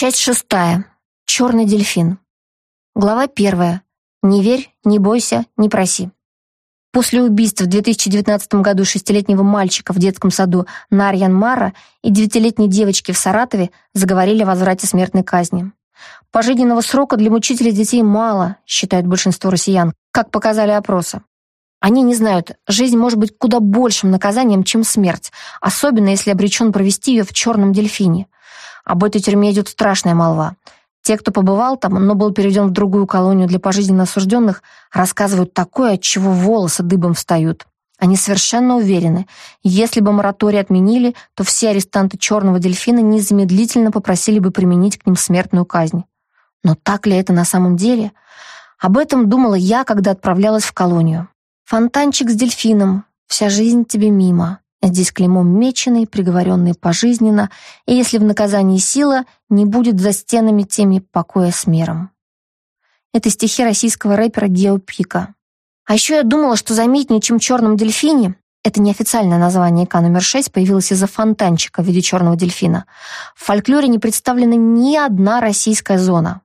Часть шестая. Черный дельфин. Глава первая. Не верь, не бойся, не проси. После убийства в 2019 году шестилетнего мальчика в детском саду Нарьян Мара и девятилетней девочки в Саратове заговорили о возврате смертной казни. Пожизненного срока для мучителей детей мало, считают большинство россиян, как показали опросы. Они не знают, жизнь может быть куда большим наказанием, чем смерть, особенно если обречен провести ее в черном дельфине. Об этой тюрьме идет страшная молва. Те, кто побывал там, но был переведен в другую колонию для пожизненно осужденных, рассказывают такое, от чего волосы дыбом встают. Они совершенно уверены, если бы мораторий отменили, то все арестанты «Черного дельфина» незамедлительно попросили бы применить к ним смертную казнь. Но так ли это на самом деле? Об этом думала я, когда отправлялась в колонию. Фонтанчик с дельфином, вся жизнь тебе мимо. Здесь клеймом меченый, приговоренный пожизненно, и если в наказании сила, не будет за стенами теми покоя с миром. Это стихи российского рэпера Гео Пика. А еще я думала, что заметнее, чем «Черном дельфине», это неофициальное название К номер 6 появилось из-за фонтанчика в виде черного дельфина. В фольклоре не представлена ни одна российская зона.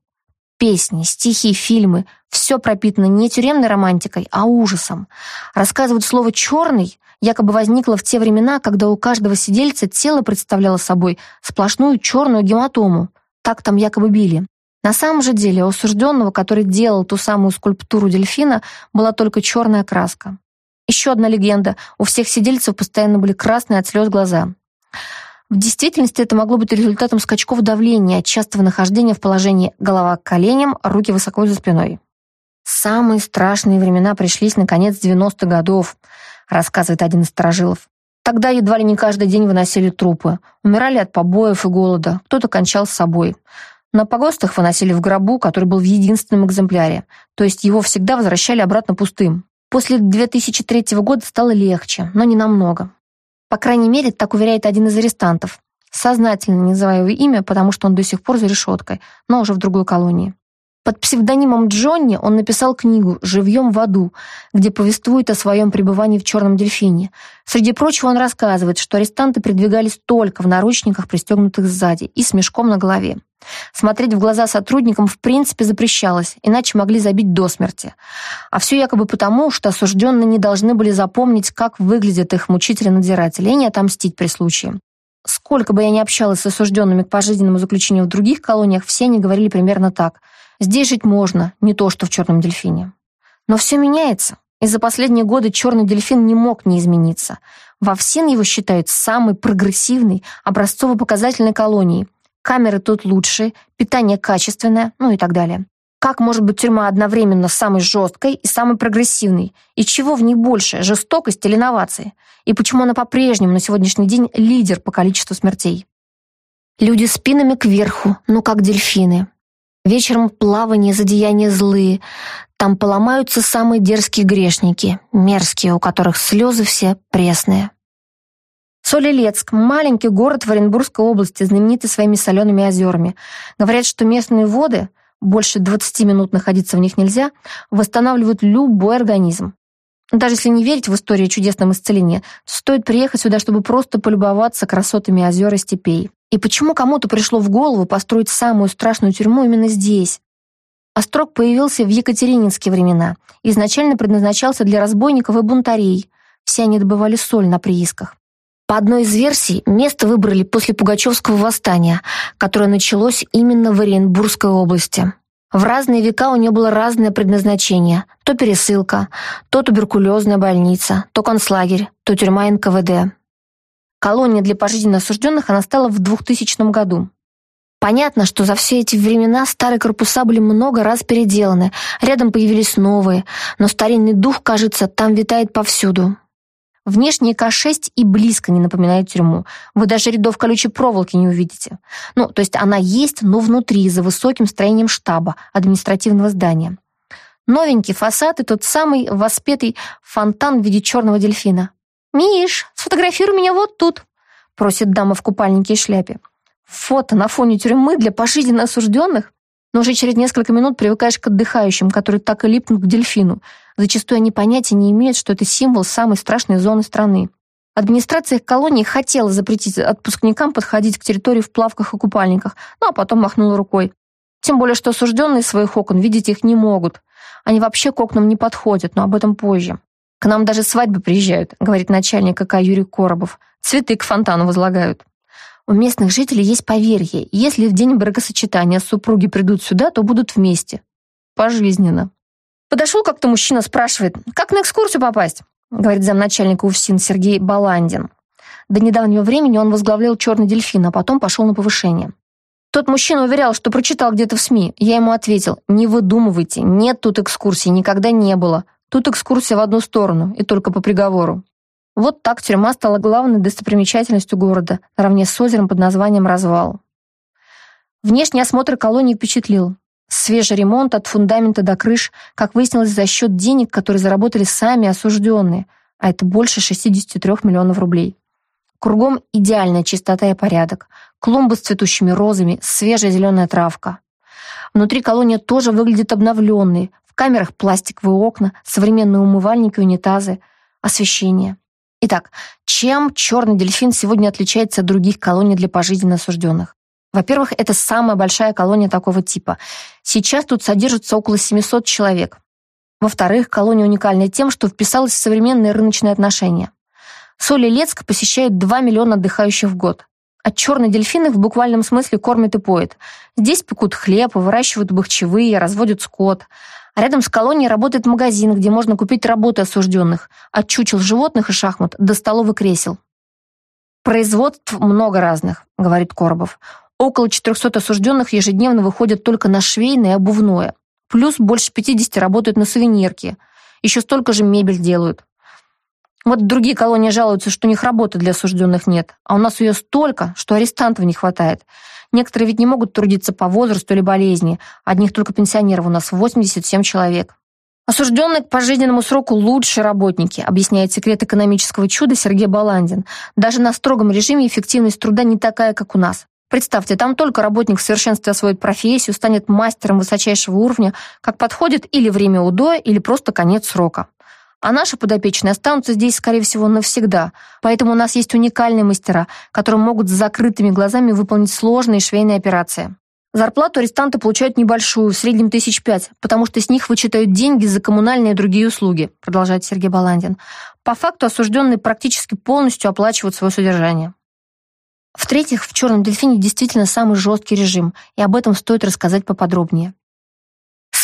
Песни, стихи, фильмы — все пропитано не тюремной романтикой, а ужасом. Рассказывают слово «черный», якобы возникла в те времена, когда у каждого сидельца тело представляло собой сплошную черную гематому. Так там якобы били. На самом же деле у осужденного, который делал ту самую скульптуру дельфина, была только черная краска. Еще одна легенда. У всех сидельцев постоянно были красные от слез глаза. В действительности это могло быть результатом скачков давления, частого нахождения в положении голова к коленям, руки высоко за спиной. Самые страшные времена пришлись на конец 90-х годов рассказывает один из сторожилов. Тогда едва ли не каждый день выносили трупы. Умирали от побоев и голода, кто-то кончал с собой. На погостах выносили в гробу, который был в единственном экземпляре, то есть его всегда возвращали обратно пустым. После 2003 года стало легче, но не намного. По крайней мере, так уверяет один из арестантов. Сознательно не называю его имя, потому что он до сих пор за решеткой, но уже в другой колонии. Под псевдонимом Джонни он написал книгу «Живьем в аду», где повествует о своем пребывании в черном дельфине. Среди прочего он рассказывает, что арестанты передвигались только в наручниках, пристегнутых сзади, и с мешком на голове. Смотреть в глаза сотрудникам в принципе запрещалось, иначе могли забить до смерти. А все якобы потому, что осужденные не должны были запомнить, как выглядят их мучители-надзиратели, и не отомстить при случае. Сколько бы я ни общалась с осужденными к пожизненному заключению в других колониях, все они говорили примерно так – Здесь жить можно, не то что в черном дельфине. Но все меняется. И за последние годы черный дельфин не мог не измениться. Во ВСИН его считают самой прогрессивной, образцово-показательной колонией. Камеры тут лучшие, питание качественное, ну и так далее. Как может быть тюрьма одновременно самой жесткой и самой прогрессивной? И чего в ней больше, жестокость или инновации? И почему она по-прежнему на сегодняшний день лидер по количеству смертей? Люди спинами кверху, ну как дельфины. Вечером плавание, задеяния злые. Там поломаются самые дерзкие грешники, мерзкие, у которых слезы все пресные. Солилецк – маленький город в Оренбургской области, знаменитый своими солеными озерами. Говорят, что местные воды, больше 20 минут находиться в них нельзя, восстанавливают любой организм. Даже если не верить в историю о чудесном исцелении, то стоит приехать сюда, чтобы просто полюбоваться красотами озер и степей. И почему кому-то пришло в голову построить самую страшную тюрьму именно здесь? Острог появился в екатерининские времена. Изначально предназначался для разбойников и бунтарей. Все они добывали соль на приисках. По одной из версий, место выбрали после Пугачевского восстания, которое началось именно в Оренбургской области. В разные века у нее было разное предназначение. То пересылка, то туберкулезная больница, то концлагерь, то тюрьма НКВД. Колония для пожизненно осужденных она стала в 2000 году. Понятно, что за все эти времена старые корпуса были много раз переделаны, рядом появились новые, но старинный дух, кажется, там витает повсюду. Внешне К-6 и близко не напоминает тюрьму. Вы даже рядов колючей проволоки не увидите. Ну, то есть она есть, но внутри, за высоким строением штаба, административного здания. Новенький фасад и тот самый воспетый фонтан в виде черного дельфина. «Миш, сфотографируй меня вот тут», — просит дама в купальнике и шляпе. Фото на фоне тюрьмы для пожизненно осужденных? Но уже через несколько минут привыкаешь к отдыхающим, которые так и липнут к дельфину. Зачастую они понятия не имеют, что это символ самой страшной зоны страны. Администрация колонии хотела запретить отпускникам подходить к территории в плавках и купальниках, ну а потом махнула рукой. Тем более, что осужденные своих окон видеть их не могут. Они вообще к окнам не подходят, но об этом позже. К нам даже свадьбы приезжают, говорит начальник КК Юрий Коробов. Цветы к фонтану возлагают. У местных жителей есть поверье, если в день бракосочетания супруги придут сюда, то будут вместе. Пожизненно. Подошел как-то мужчина, спрашивает, как на экскурсию попасть? Говорит замначальника УФСИН Сергей Баландин. До недавнего времени он возглавлял «Черный дельфин», а потом пошел на повышение. Тот мужчина уверял, что прочитал где-то в СМИ. Я ему ответил, не выдумывайте, нет тут экскурсии, никогда не было. Тут экскурсия в одну сторону, и только по приговору. Вот так тюрьма стала главной достопримечательностью города, наравне с озером под названием Развал. Внешний осмотр колонии впечатлил. Свежий ремонт от фундамента до крыш, как выяснилось, за счет денег, которые заработали сами осужденные, а это больше 63 миллионов рублей. Кругом идеальная чистота и порядок. Клумбы с цветущими розами, свежая зеленая травка. Внутри колония тоже выглядит обновленной. В камерах пластиковые окна, современные умывальники, унитазы, освещение. Итак, чем черный дельфин сегодня отличается от других колоний для пожизненно осужденных? Во-первых, это самая большая колония такого типа. Сейчас тут содержится около 700 человек. Во-вторых, колония уникальна тем, что вписалась в современные рыночные отношения. Соль Илецк посещает 2 миллиона отдыхающих в год. А черный дельфин их в буквальном смысле кормит и поет. Здесь пекут хлеб, выращивают бахчевые, разводят скот. А рядом с колонией работает магазин, где можно купить работы осужденных, от чучел животных и шахмат до столов и кресел. «Производств много разных», — говорит Коробов. «Около 400 осужденных ежедневно выходят только на швейное и обувное. Плюс больше 50 работают на сувенирке. Еще столько же мебель делают. Вот другие колонии жалуются, что у них работы для осужденных нет, а у нас ее столько, что арестантов не хватает. Некоторые ведь не могут трудиться по возрасту или болезни, одних только пенсионеров у нас 87 человек. Осужденные к пожизненному сроку лучшие работники, объясняет секрет экономического чуда Сергей Баландин. Даже на строгом режиме эффективность труда не такая, как у нас. Представьте, там только работник в совершенстве освоит профессию, станет мастером высочайшего уровня, как подходит или время УДО, или просто конец срока. А наши подопечные останутся здесь, скорее всего, навсегда. Поэтому у нас есть уникальные мастера, которые могут с закрытыми глазами выполнить сложные швейные операции. Зарплату арестанты получают небольшую, в среднем тысяч пять, потому что с них вычитают деньги за коммунальные и другие услуги, продолжает Сергей Баландин. По факту осужденные практически полностью оплачивают свое содержание. В-третьих, в «Черном дельфине» действительно самый жесткий режим, и об этом стоит рассказать поподробнее.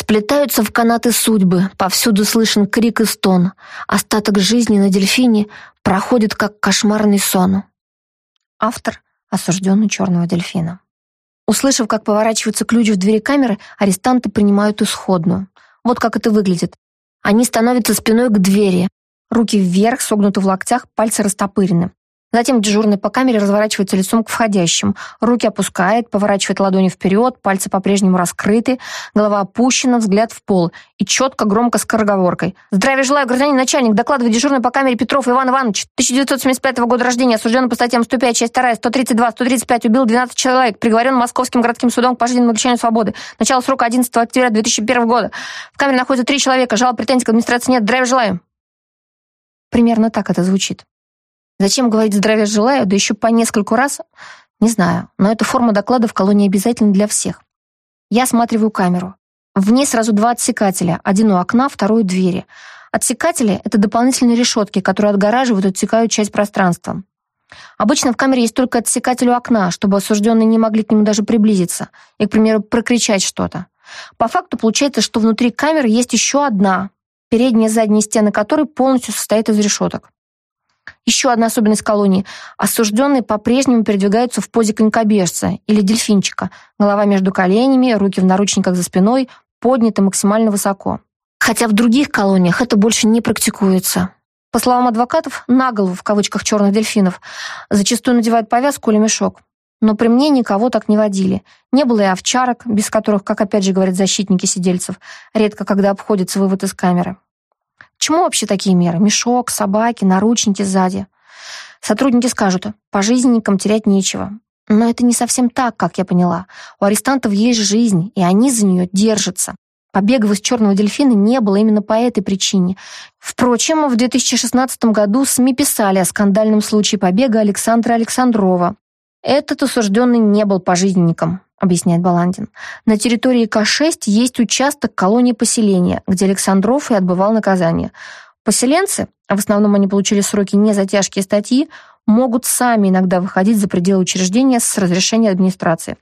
Сплетаются в канаты судьбы, повсюду слышен крик и стон. Остаток жизни на дельфине проходит как кошмарный сон. Автор — осужденный черного дельфина. Услышав, как поворачивается ключ в двери камеры, арестанты принимают исходную. Вот как это выглядит. Они становятся спиной к двери. Руки вверх, согнуты в локтях, пальцы растопырены. Затем дежурный по камере разворачивается лицом к входящим. Руки опускает, поворачивает ладони вперед, пальцы по-прежнему раскрыты, голова опущена, взгляд в пол. И четко, громко, скороговоркой. «Здравия желаю, гражданин начальник! Докладывает дежурный по камере Петров Иван Иванович. 1975 года рождения, осужден по статьям 105, часть 2, 132, 135, убил 12 человек, приговорен Московским городским судом к пожизненному лишению свободы. Начало срока 11 октября 2001 года. В камере находится три человека, жалоб претензий к администрации нет. Здравия желаю!» Примерно так это звучит. Зачем говорить «здравия желаю», да еще по нескольку раз? Не знаю, но эта форма доклада в колонии обязательна для всех. Я осматриваю камеру. В ней сразу два отсекателя, один у окна, второй у двери. Отсекатели — это дополнительные решетки, которые отгораживают и отсекают часть пространства. Обычно в камере есть только отсекатель у окна, чтобы осужденные не могли к нему даже приблизиться и, к примеру, прокричать что-то. По факту получается, что внутри камеры есть еще одна, передняя и задняя стены которой полностью состоят из решеток. Еще одна особенность колонии. Осужденные по-прежнему передвигаются в позе конькобежца или дельфинчика. Голова между коленями, руки в наручниках за спиной, подняты максимально высоко. Хотя в других колониях это больше не практикуется. По словам адвокатов, на голову, в кавычках, черных дельфинов, зачастую надевают повязку или мешок. Но при мне никого так не водили. Не было и овчарок, без которых, как опять же говорят защитники сидельцев, редко когда обходится вывод из камеры. Чему вообще такие меры? Мешок, собаки, наручники сзади. Сотрудники скажут, пожизненникам терять нечего. Но это не совсем так, как я поняла. У арестантов есть жизнь, и они за нее держатся. Побегов из «Черного дельфина» не было именно по этой причине. Впрочем, в 2016 году СМИ писали о скандальном случае побега Александра Александрова. Этот осужденный не был пожизненником, объясняет Баландин. На территории К-6 есть участок колонии поселения, где Александров и отбывал наказание. Поселенцы, в основном они получили сроки не за тяжкие статьи, могут сами иногда выходить за пределы учреждения с разрешения администрации.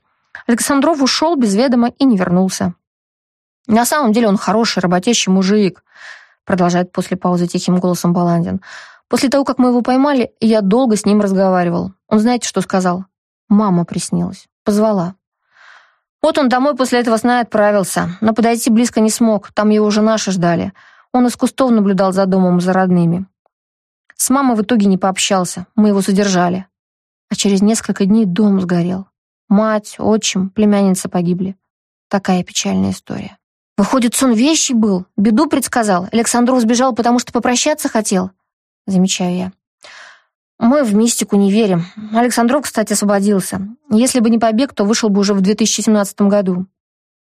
Александров ушел без ведома и не вернулся. На самом деле он хороший, работящий мужик, продолжает после паузы тихим голосом Баландин. После того, как мы его поймали, я долго с ним разговаривал. Он знаете, что сказал? Мама приснилась. Позвала. Вот он домой после этого сна отправился, но подойти близко не смог, там его уже наши ждали. Он из кустов наблюдал за домом за родными. С мамой в итоге не пообщался, мы его задержали. А через несколько дней дом сгорел. Мать, отчим, племянница погибли. Такая печальная история. Выходит, сон вещий был, беду предсказал. Александров сбежал, потому что попрощаться хотел. Замечаю я. Мы в мистику не верим. Александров, кстати, освободился. Если бы не побег, то вышел бы уже в 2017 году.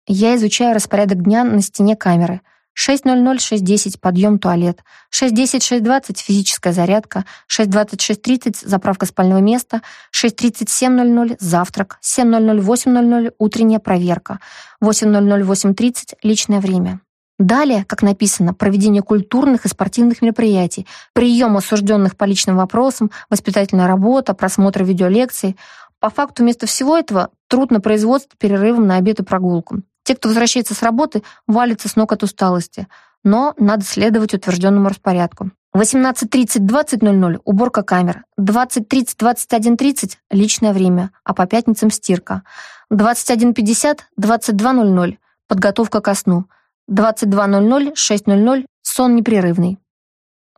Я изучаю распорядок дня на стене камеры. 6.00, 6.10 подъем, туалет. 6.10, 6.20 физическая зарядка. 6.20, 6.30 заправка спального места. 6.30, 7.00 завтрак. 7.00, 8.00 утренняя проверка. 8.00, 8.30 личное время. Далее, как написано, проведение культурных и спортивных мероприятий, прием осужденных по личным вопросам, воспитательная работа, просмотр видеолекций. По факту вместо всего этого труд на производстве перерывом на обед и прогулку. Те, кто возвращается с работы, валятся с ног от усталости. Но надо следовать утвержденному распорядку. 18.30-20.00 уборка камер. 20.30-21.30 личное время, а по пятницам стирка. 21.50-22.00 подготовка ко сну. 22.00, 6.00 сон непрерывный.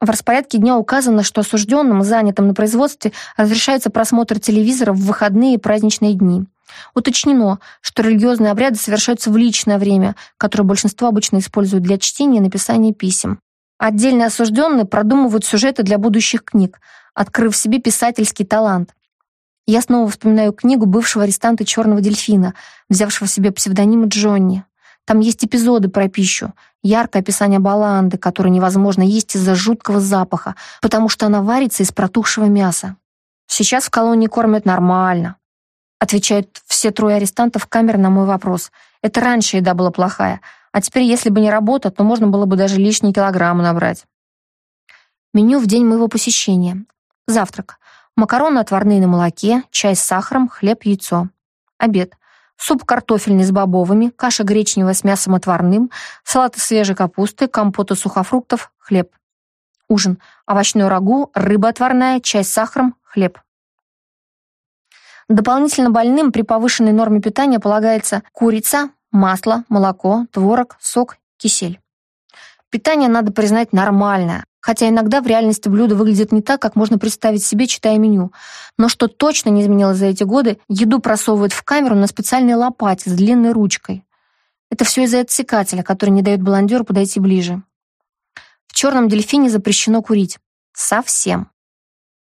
В распорядке дня указано, что осужденным, занятым на производстве, разрешается просмотр телевизора в выходные и праздничные дни. Уточнено, что религиозные обряды совершаются в личное время, которое большинство обычно используют для чтения и написания писем. Отдельно осужденные продумывают сюжеты для будущих книг, открыв в себе писательский талант. Я снова вспоминаю книгу бывшего арестанта «Черного дельфина», взявшего себе псевдоним Джонни. Там есть эпизоды про пищу, яркое описание баланды, которую невозможно есть из-за жуткого запаха, потому что она варится из протухшего мяса. Сейчас в колонии кормят нормально, Отвечают все трое арестантов камер на мой вопрос. Это раньше еда была плохая, а теперь, если бы не работа, то можно было бы даже лишние килограммы набрать. Меню в день моего посещения. Завтрак. Макароны отварные на молоке, чай с сахаром, хлеб, яйцо. Обед. Суп картофельный с бобовыми, каша гречневая с мясом отварным, салат из свежей капусты, компот из сухофруктов, хлеб. Ужин. Овощной рагу, рыба отварная, чай с сахаром, хлеб. Дополнительно больным при повышенной норме питания полагается курица, масло, молоко, творог, сок, кисель. Питание, надо признать, нормальное, хотя иногда в реальности блюдо выглядит не так, как можно представить себе, читая меню. Но что точно не изменилось за эти годы, еду просовывают в камеру на специальной лопате с длинной ручкой. Это все из-за отсекателя, который не дает баландеру подойти ближе. В черном дельфине запрещено курить. Совсем.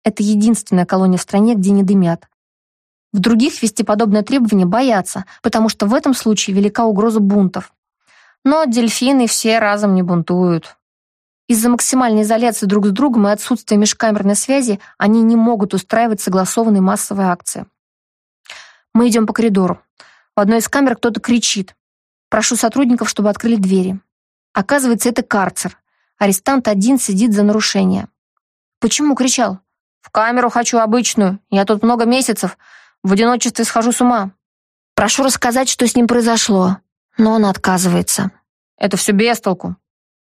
Это единственная колония в стране, где не дымят. В других вести подобное требование боятся, потому что в этом случае велика угроза бунтов. Но дельфины все разом не бунтуют. Из-за максимальной изоляции друг с другом и отсутствия межкамерной связи они не могут устраивать согласованные массовые акции. Мы идем по коридору. В одной из камер кто-то кричит. Прошу сотрудников, чтобы открыли двери. Оказывается, это карцер. Арестант один сидит за нарушение. Почему кричал? В камеру хочу обычную. Я тут много месяцев. В одиночестве схожу с ума. Прошу рассказать, что с ним произошло. Но он отказывается. Это все без толку.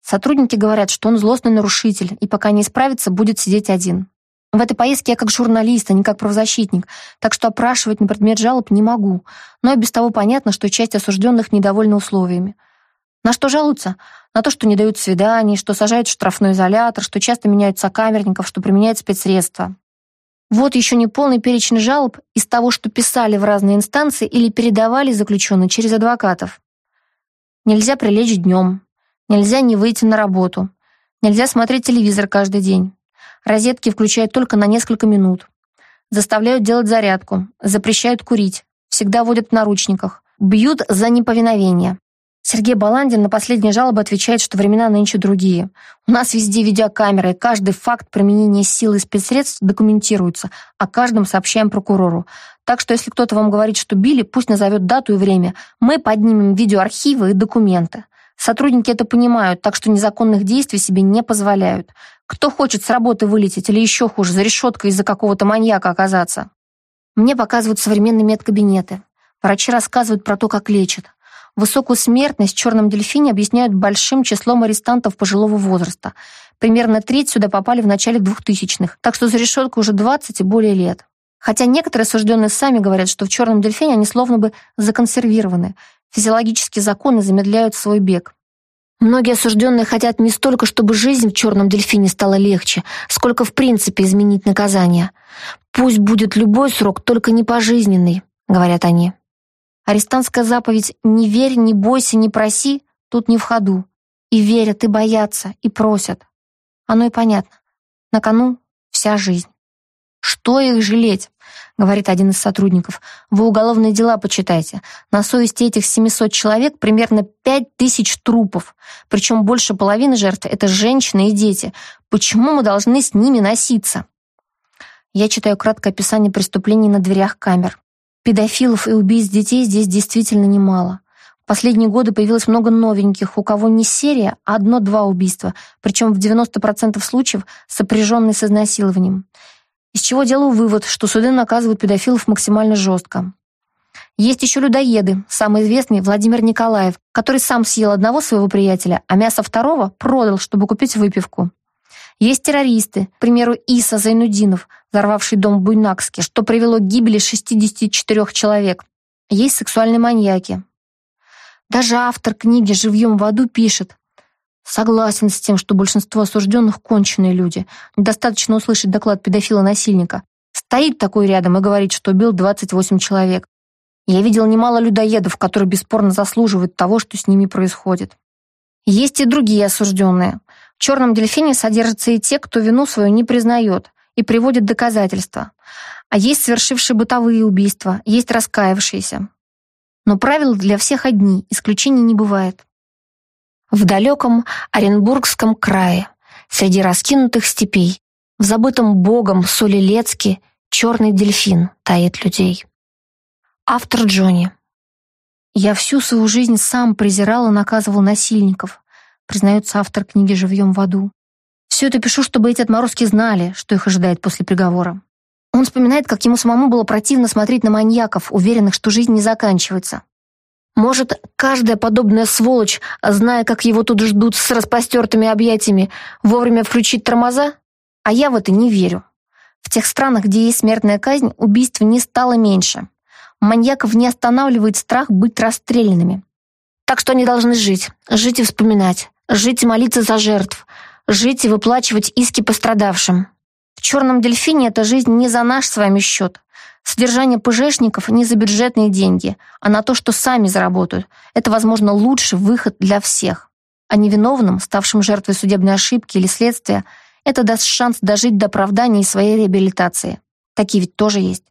Сотрудники говорят, что он злостный нарушитель, и пока не исправится, будет сидеть один. В этой поездке я как журналист, а не как правозащитник, так что опрашивать на предмет жалоб не могу. Но и без того понятно, что часть осужденных недовольна условиями. На что жалуются? На то, что не дают свиданий, что сажают в штрафной изолятор, что часто меняют сокамерников, что применяют спецсредства. Вот еще не полный перечень жалоб из того, что писали в разные инстанции или передавали заключенные через адвокатов. Нельзя прилечь днем, нельзя не выйти на работу, нельзя смотреть телевизор каждый день. Розетки включают только на несколько минут. Заставляют делать зарядку, запрещают курить, всегда водят в наручниках, бьют за неповиновение. Сергей Баландин на последние жалобы отвечает, что времена нынче другие. У нас везде видеокамеры, и каждый факт применения силы и спецсредств документируется, а каждом сообщаем прокурору. Так что если кто-то вам говорит, что били, пусть назовет дату и время. Мы поднимем видеоархивы и документы. Сотрудники это понимают, так что незаконных действий себе не позволяют. Кто хочет с работы вылететь или еще хуже, за решеткой из-за какого-то маньяка оказаться? Мне показывают современные медкабинеты. Врачи рассказывают про то, как лечат. Высокую смертность в черном дельфине объясняют большим числом арестантов пожилого возраста. Примерно треть сюда попали в начале 2000-х, так что за решеткой уже 20 и более лет. Хотя некоторые осужденные сами говорят, что в черном дельфине они словно бы законсервированы. Физиологические законы замедляют свой бег. Многие осужденные хотят не столько, чтобы жизнь в черном дельфине стала легче, сколько в принципе изменить наказание. «Пусть будет любой срок, только не пожизненный», — говорят они. Арестантская заповедь «не верь, не бойся, не проси» тут не в ходу. И верят, и боятся, и просят. Оно и понятно. На кону вся жизнь. «Что их жалеть?» — говорит один из сотрудников. «Вы уголовные дела почитайте. На совести этих 700 человек примерно 5000 трупов. Причем больше половины жертв — это женщины и дети. Почему мы должны с ними носиться?» Я читаю краткое описание преступлений на дверях камер. Педофилов и убийц детей здесь действительно немало. В последние годы появилось много новеньких, у кого не серия, а одно-два убийства, причем в 90% случаев сопряженные с изнасилованием. Из чего делаю вывод, что суды наказывают педофилов максимально жестко. Есть еще людоеды, самый известный Владимир Николаев, который сам съел одного своего приятеля, а мясо второго продал, чтобы купить выпивку. Есть террористы, к примеру, Иса Зайнудинов, взорвавший дом в Буйнакске, что привело к гибели 64 человек. Есть сексуальные маньяки. Даже автор книги «Живьем в аду» пишет, Согласен с тем, что большинство осужденных — конченые люди. Недостаточно услышать доклад педофила-насильника. Стоит такой рядом и говорит, что убил 28 человек. Я видел немало людоедов, которые бесспорно заслуживают того, что с ними происходит. Есть и другие осужденные. В черном дельфине содержатся и те, кто вину свою не признает и приводит доказательства. А есть совершившие бытовые убийства, есть раскаявшиеся. Но правила для всех одни, исключений не бывает. В далеком Оренбургском крае, среди раскинутых степей, в забытом богом Солилецке черный дельфин тает людей. Автор Джонни. Я всю свою жизнь сам презирал и наказывал насильников, признается автор книги «Живьем в аду». Все это пишу, чтобы эти отморозки знали, что их ожидает после приговора. Он вспоминает, как ему самому было противно смотреть на маньяков, уверенных, что жизнь не заканчивается. Может, каждая подобная сволочь, зная, как его тут ждут с распростертыми объятиями, вовремя включить тормоза? А я в это не верю. В тех странах, где есть смертная казнь, убийств не стало меньше. Маньяков не останавливает страх быть расстрелянными. Так что они должны жить, жить и вспоминать, жить и молиться за жертв, жить и выплачивать иски пострадавшим. В «Черном дельфине» эта жизнь не за наш с вами счет. Содержание ПЖшников не за бюджетные деньги, а на то, что сами заработают. Это, возможно, лучший выход для всех. А невиновным, ставшим жертвой судебной ошибки или следствия, это даст шанс дожить до оправдания и своей реабилитации. Такие ведь тоже есть.